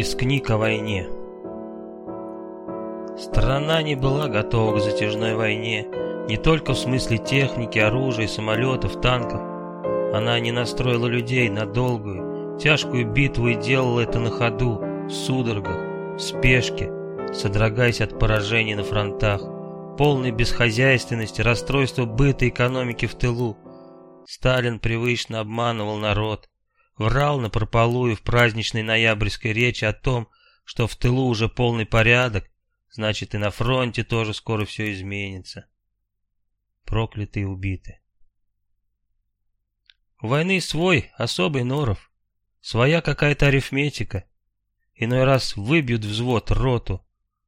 Из книг о войне. Страна не была готова к затяжной войне, не только в смысле техники, оружия, самолетов, танков. Она не настроила людей на долгую, тяжкую битву и делала это на ходу, в судорогах, в спешке, содрогаясь от поражений на фронтах, полной бесхозяйственности, расстройства быта экономики в тылу. Сталин привычно обманывал народ, врал напропалую в праздничной ноябрьской речи о том, что в тылу уже полный порядок, значит и на фронте тоже скоро все изменится. Проклятые убиты. У войны свой особый норов, своя какая-то арифметика. Иной раз выбьют взвод, роту,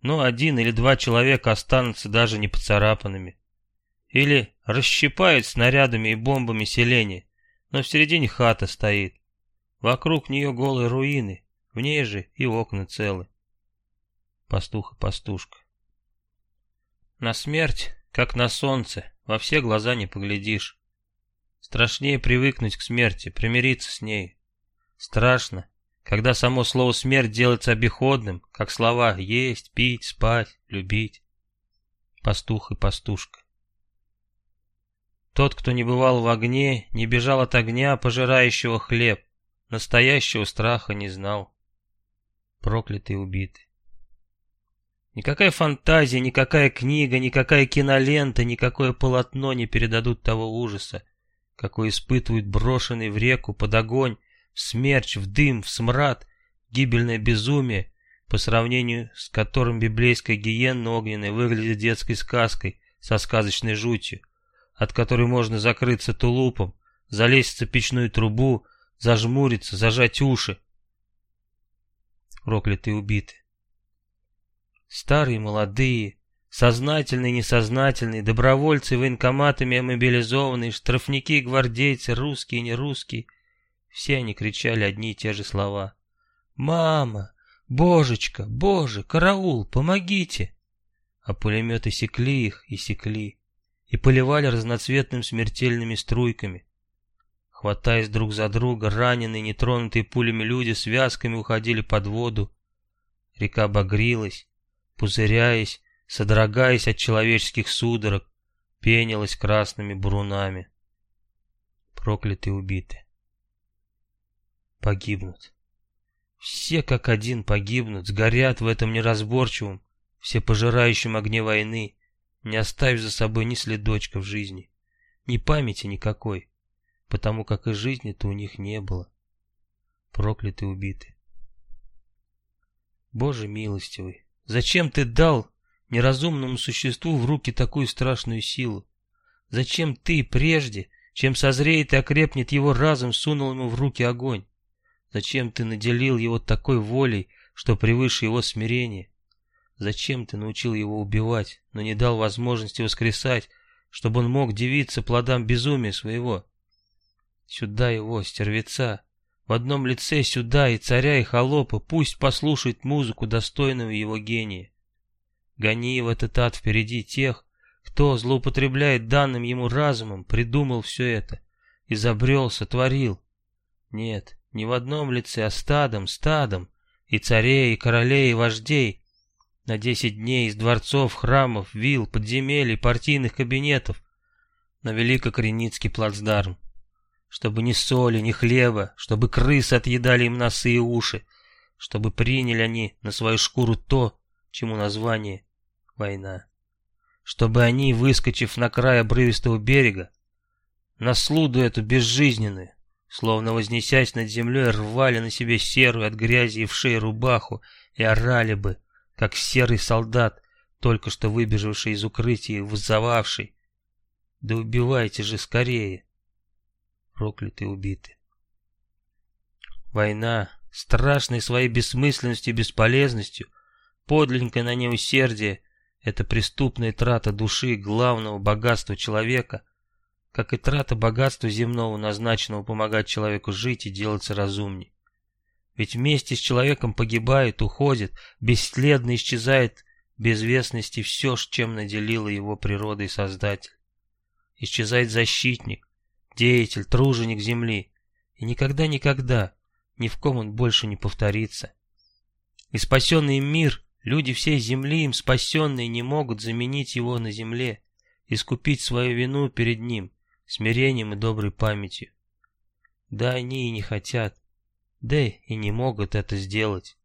но один или два человека останутся даже не поцарапанными. Или расщипают снарядами и бомбами селение, но в середине хата стоит. Вокруг нее голые руины, в ней же и окна целы. Пастух и пастушка. На смерть, как на солнце, во все глаза не поглядишь. Страшнее привыкнуть к смерти, примириться с ней. Страшно, когда само слово «смерть» делается обиходным, как слова «есть», «пить», «спать», «любить». Пастух и пастушка. Тот, кто не бывал в огне, не бежал от огня, пожирающего хлеб, Настоящего страха не знал. Проклятый убитый. Никакая фантазия, никакая книга, никакая кинолента, никакое полотно не передадут того ужаса, какой испытывают брошенный в реку под огонь, в смерч, в дым, в смрад, гибельное безумие, по сравнению с которым библейская гиенна огненная выглядит детской сказкой со сказочной жутью, от которой можно закрыться тулупом, залезть в цепичную трубу, зажмуриться, зажать уши. Проклятые убиты. Старые, молодые, сознательные, несознательные, добровольцы, военкоматами мобилизованные, штрафники, гвардейцы, русские, нерусские. Все они кричали одни и те же слова. «Мама! Божечка! Боже! Караул! Помогите!» А пулеметы секли их и секли, и поливали разноцветными смертельными струйками. Хватаясь друг за друга, раненые, нетронутые пулями люди связками уходили под воду. Река багрилась, пузыряясь, содрогаясь от человеческих судорог, пенилась красными бурунами. Проклятые убиты. Погибнут. Все как один погибнут, сгорят в этом неразборчивом, всепожирающем огне войны, не оставив за собой ни следочка в жизни, ни памяти никакой потому как и жизни-то у них не было. Прокляты убиты. Боже милостивый, зачем ты дал неразумному существу в руки такую страшную силу? Зачем ты прежде, чем созреет и окрепнет его разум, сунул ему в руки огонь? Зачем ты наделил его такой волей, что превыше его смирения? Зачем ты научил его убивать, но не дал возможности воскресать, чтобы он мог дивиться плодам безумия своего? Сюда его, стервеца, в одном лице сюда и царя, и холопа, пусть послушает музыку достойного его гения. Гони в этот ад впереди тех, кто злоупотребляет данным ему разумом, придумал все это, изобрел, сотворил. Нет, не в одном лице, а стадом, стадом, и царей, и королей, и вождей. На десять дней из дворцов, храмов, вил, подземелий, партийных кабинетов на Великокреницкий плацдарм чтобы ни соли, ни хлеба, чтобы крысы отъедали им носы и уши, чтобы приняли они на свою шкуру то, чему название — война. Чтобы они, выскочив на край обрывистого берега, на слуду эту безжизненную, словно вознесясь над землей, рвали на себе серую от грязи и вшей рубаху и орали бы, как серый солдат, только что выбежавший из укрытия и вызывавший. Да убивайте же скорее! Прокляты и убиты. Война, страшной своей бессмысленностью и бесполезностью, подлинное на ней усердие, это преступная трата души главного богатства человека, как и трата богатства земного, назначенного помогать человеку жить и делаться разумней. Ведь вместе с человеком погибает, уходит, бесследно исчезает безвестности все, чем наделила его природа и Создатель. Исчезает защитник, деятель, труженик земли. И никогда-никогда ни в ком он больше не повторится. И спасенный мир, люди всей земли им спасенные не могут заменить его на земле, искупить свою вину перед ним, смирением и доброй памятью. Да они и не хотят, да и не могут это сделать.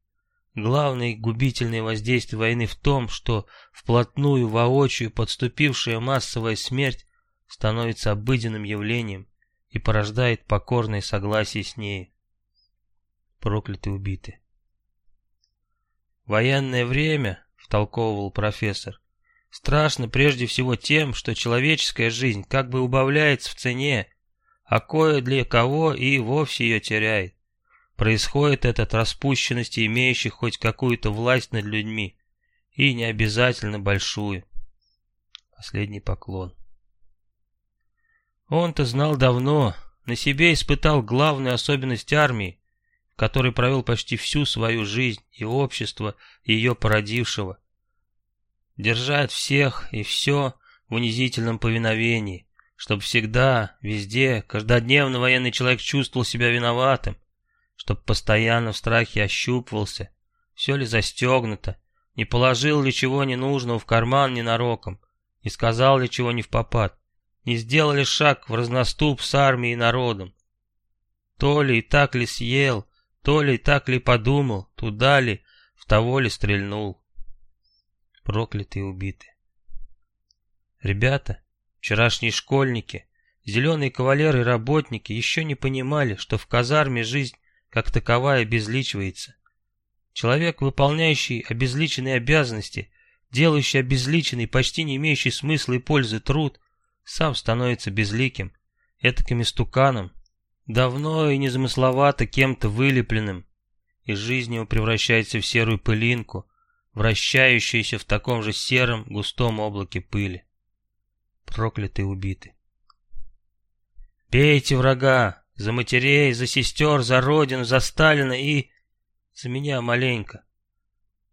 Главное губительное воздействие войны в том, что вплотную воочию подступившая массовая смерть становится обыденным явлением и порождает покорное согласие с ней. Прокляты убиты. Военное время, втолковывал профессор, страшно прежде всего тем, что человеческая жизнь как бы убавляется в цене, а кое для кого и вовсе ее теряет. Происходит это от распущенности имеющих хоть какую-то власть над людьми, и не обязательно большую. Последний поклон. Он-то знал давно, на себе испытал главную особенность армии, в которой провел почти всю свою жизнь и общество ее породившего. Держать всех и все в унизительном повиновении, чтобы всегда, везде, каждодневно военный человек чувствовал себя виноватым, чтоб постоянно в страхе ощупывался, все ли застегнуто, не положил ли чего ненужного в карман ненароком, не сказал ли чего не в попад, не сделал ли шаг в разноступ с армией и народом. То ли и так ли съел, то ли и так ли подумал, туда ли, в того ли стрельнул. Проклятые убиты. Ребята, вчерашние школьники, зеленые кавалеры и работники еще не понимали, что в казарме жизнь как таковая обезличивается. Человек, выполняющий обезличенные обязанности, делающий обезличенный, почти не имеющий смысла и пользы труд, сам становится безликим, этаким истуканом, давно и незамысловато кем-то вылепленным, и жизнь его превращается в серую пылинку, вращающуюся в таком же сером густом облаке пыли. Проклятые убиты. «Бейте врага! За матерей, за сестер, за родину, за Сталина и... За меня маленько.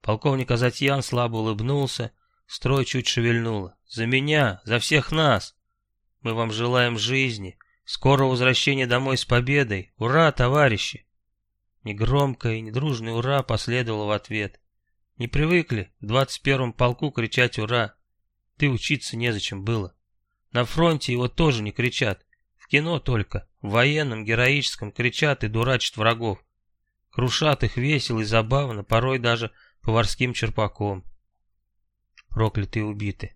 Полковник Азатьян слабо улыбнулся, строй чуть шевельнуло. За меня, за всех нас. Мы вам желаем жизни, скорого возвращения домой с победой. Ура, товарищи! Негромкое и недружное «Ура» последовало в ответ. Не привыкли в двадцать первом полку кричать «Ура!» Ты учиться незачем было. На фронте его тоже не кричат. В кино только, в военном, героическом, кричат и дурачат врагов. Крушат их весело и забавно, порой даже поварским черпаком. Проклятые убиты.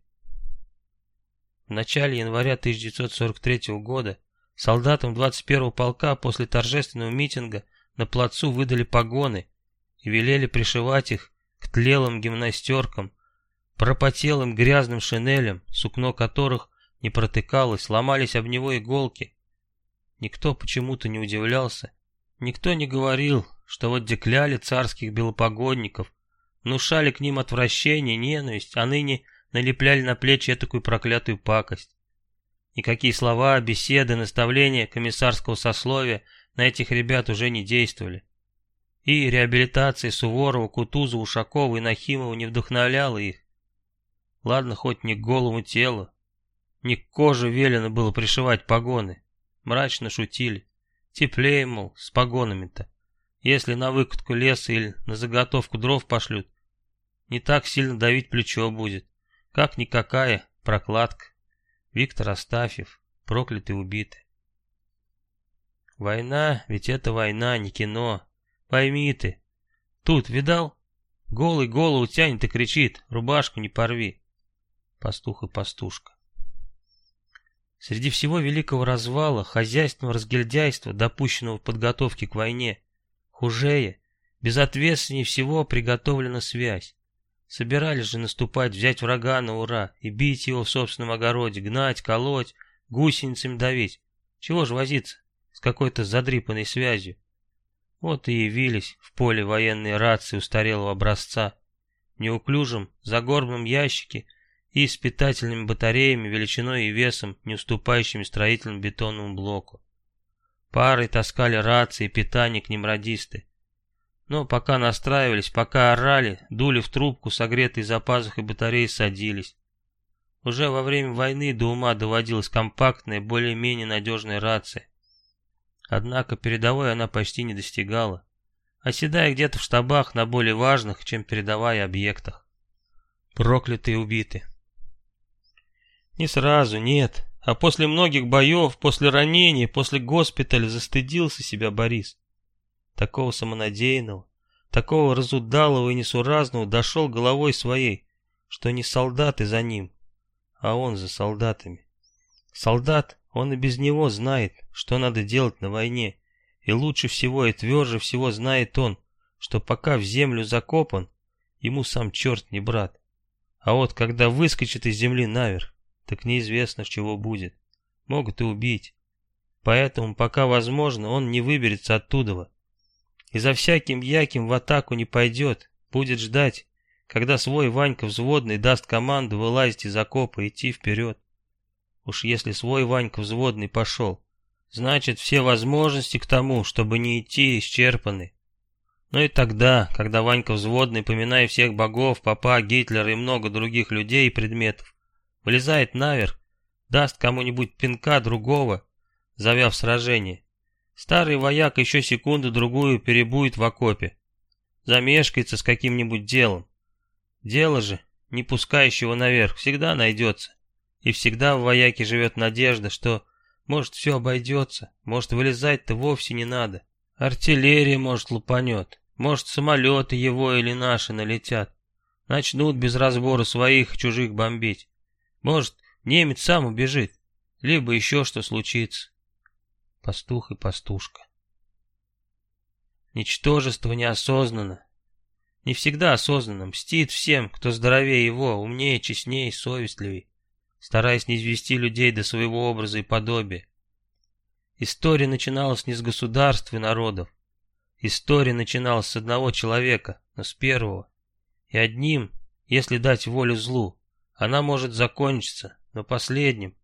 В начале января 1943 года солдатам 21-го полка после торжественного митинга на плацу выдали погоны и велели пришивать их к тлелым гимнастеркам, пропотелым грязным шинелям, сукно которых не протыкалось, ломались об него иголки. Никто почему-то не удивлялся, никто не говорил, что вот декляли царских белопогодников, внушали к ним отвращение, ненависть, а ныне налепляли на плечи такую проклятую пакость. Никакие слова, беседы, наставления комиссарского сословия на этих ребят уже не действовали. И реабилитация Суворова, Кутузова, Ушакова и Нахимова не вдохновляла их. Ладно, хоть не к голому телу, не к коже велено было пришивать погоны. Мрачно шутили. Теплее, мол, с погонами-то. Если на выкатку леса или на заготовку дров пошлют, не так сильно давить плечо будет. Как-никакая прокладка. Виктор Астафьев, проклятый убитый. Война, ведь это война, не кино. Пойми ты. Тут, видал? Голый голову тянет и кричит, рубашку не порви. Пастух и пастушка. Среди всего великого развала, хозяйственного разгильдяйства, допущенного в подготовке к войне, хужее, безответственнее всего приготовлена связь. Собирались же наступать, взять врага на ура и бить его в собственном огороде, гнать, колоть, гусеницами давить. Чего же возиться с какой-то задрипанной связью? Вот и явились в поле военные рации устарелого образца. В неуклюжем, ящике – и испытательными батареями величиной и весом, не уступающими строительному бетонному блоку. Парой таскали рации и питание к ним радисты. Но пока настраивались, пока орали, дули в трубку, согретые за пазухой батареи садились. Уже во время войны до ума доводилась компактная, более-менее надежная рация. Однако передовой она почти не достигала. оседая где-то в штабах на более важных, чем передовая объектах. Проклятые убиты. Не сразу, нет, а после многих боев, после ранений, после госпиталя застыдился себя Борис. Такого самонадеянного, такого разудалого и несуразного дошел головой своей, что не солдаты за ним, а он за солдатами. Солдат, он и без него знает, что надо делать на войне, и лучше всего и тверже всего знает он, что пока в землю закопан, ему сам черт не брат. А вот когда выскочит из земли наверх, так неизвестно, чего будет. Могут и убить. Поэтому, пока возможно, он не выберется оттуда. И за всяким яким в атаку не пойдет, будет ждать, когда свой Ванька взводный даст команду вылазить из окопа и идти вперед. Уж если свой Ванька взводный пошел, значит все возможности к тому, чтобы не идти, исчерпаны. Но и тогда, когда Ванька взводный, поминая всех богов, папа, Гитлера и много других людей и предметов, вылезает наверх, даст кому-нибудь пинка другого, завяв сражение, старый вояк еще секунду-другую перебует в окопе, замешкается с каким-нибудь делом. Дело же, не пускающего наверх, всегда найдется. И всегда в вояке живет надежда, что, может, все обойдется, может, вылезать-то вовсе не надо. Артиллерия, может, лупанет, может, самолеты его или наши налетят. Начнут без разбора своих и чужих бомбить. Может, немец сам убежит, либо еще что случится. Пастух и пастушка. Ничтожество неосознанно. Не всегда осознанно мстит всем, кто здоровее его, умнее, честнее, совестливей стараясь не извести людей до своего образа и подобия. История начиналась не с государств и народов. История начиналась с одного человека, но с первого. И одним, если дать волю злу, она может закончиться, но последним.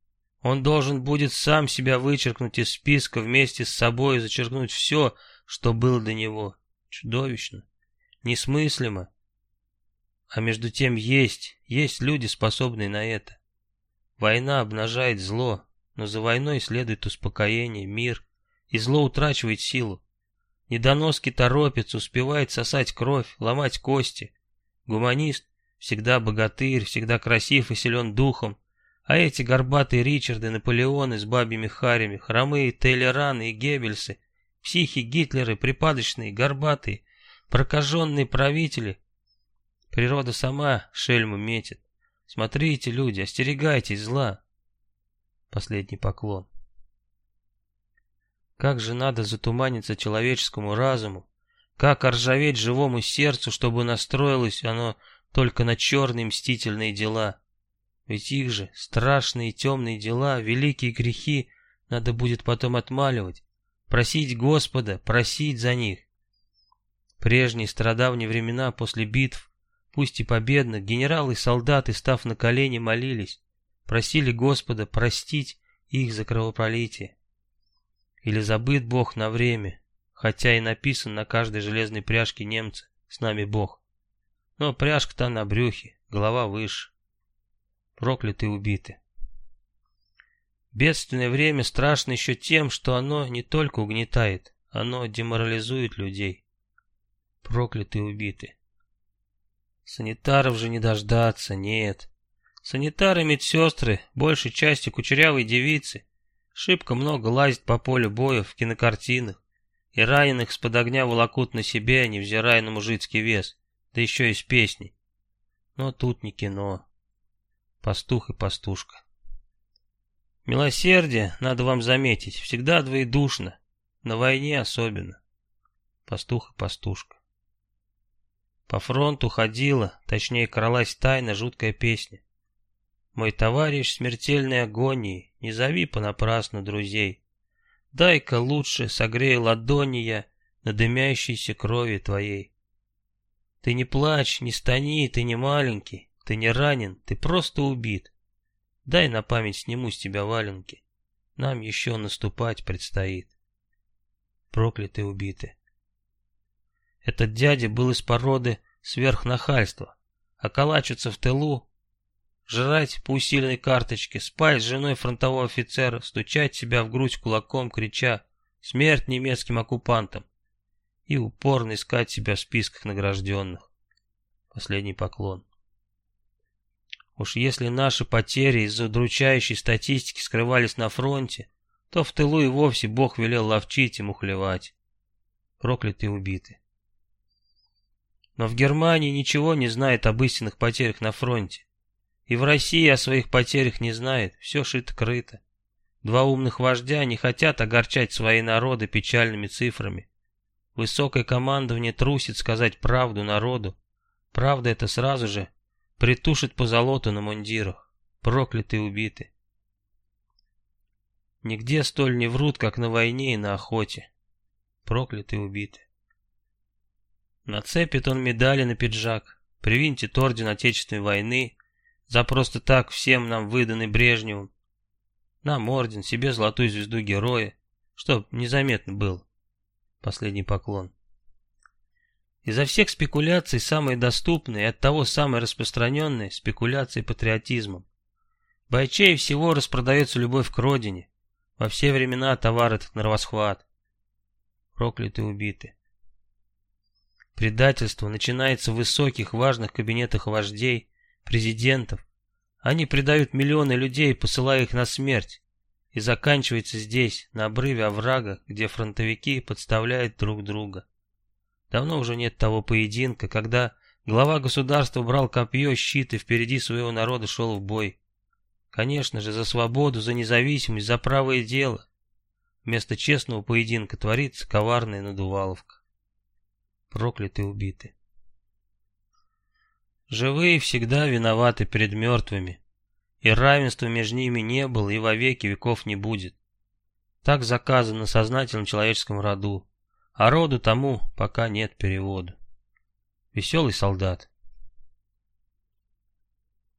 Он должен будет сам себя вычеркнуть из списка вместе с собой и зачеркнуть все, что было до него. Чудовищно, несмыслимо. А между тем есть, есть люди, способные на это. Война обнажает зло, но за войной следует успокоение, мир, и зло утрачивает силу. Недоноски торопится, успевает сосать кровь, ломать кости. Гуманист всегда богатырь, всегда красив и силен духом, а эти горбатые Ричарды, Наполеоны с бабьими харями, хромые Тейлераны и Геббельсы, психи Гитлеры, припадочные, горбатые, прокаженные правители. Природа сама шельму метит. Смотрите, люди, остерегайтесь зла. Последний поклон. Как же надо затуманиться человеческому разуму, как оржаветь живому сердцу, чтобы настроилось оно только на черные мстительные дела. Ведь их же, страшные темные дела, великие грехи, надо будет потом отмаливать, просить Господа, просить за них. Прежние страдавние времена после битв Пусть и победно, генералы и солдаты, став на колени, молились, просили Господа простить их за кровопролитие. Или забыт Бог на время, хотя и написан на каждой железной пряжке немца «С нами Бог». Но пряжка-то на брюхе, голова выше. Прокляты убиты. Бедственное время страшно еще тем, что оно не только угнетает, оно деморализует людей. Прокляты убиты. Санитаров же не дождаться, нет. Санитары медсестры, большей частью кучерявые девицы, шибко много лазят по полю боя в кинокартинах, и раненых с-под огня волокут на себе, невзирая на мужицкий вес, да еще и с песней. Но тут не кино. Пастух и пастушка. Милосердие, надо вам заметить, всегда двоедушно, на войне особенно. Пастух и пастушка. По фронту ходила, точнее кралась тайна жуткая песня. Мой товарищ смертельной агонии, не зови понапрасну друзей. Дай-ка лучше согрей ладони я на дымящейся крови твоей. Ты не плачь, не стани, ты не маленький, ты не ранен, ты просто убит. Дай на память сниму с тебя валенки, нам еще наступать предстоит. Проклятые убиты. Этот дядя был из породы сверхнахальства. Околачиваться в тылу, жрать по усиленной карточке, спать с женой фронтового офицера, стучать себя в грудь кулаком, крича «Смерть немецким оккупантам!» и упорно искать себя в списках награжденных. Последний поклон. Уж если наши потери из-за удручающей статистики скрывались на фронте, то в тылу и вовсе Бог велел ловчить и мухлевать. Проклятые убиты. Но в Германии ничего не знает об истинных потерях на фронте. И в России о своих потерях не знает, все шито-крыто. Два умных вождя не хотят огорчать свои народы печальными цифрами. Высокое командование трусит сказать правду народу. Правда это сразу же притушит по золоту на мундирах. Проклятые убиты. Нигде столь не врут, как на войне и на охоте. Проклятые убиты. Нацепит он медали на пиджак, привинтит орден Отечественной войны, за просто так всем нам выданный Брежневым. Нам орден, себе золотую звезду героя, чтоб незаметно было. Последний поклон. Изо всех спекуляций самые доступные и оттого самые распространенные спекуляции патриотизмом. Бойчей всего распродается любовь к родине. Во все времена товар этот на расхват. Прокляты убиты. Предательство начинается в высоких важных кабинетах вождей, президентов. Они предают миллионы людей, посылая их на смерть. И заканчивается здесь, на обрыве оврага, где фронтовики подставляют друг друга. Давно уже нет того поединка, когда глава государства брал копье, щит и впереди своего народа шел в бой. Конечно же, за свободу, за независимость, за правое дело. Вместо честного поединка творится коварная надуваловка. Прокляты убиты. Живые всегда виноваты перед мертвыми, и равенства между ними не было и во веки веков не будет. Так заказано на сознательном человеческом роду, а роду тому пока нет перевода. Веселый солдат.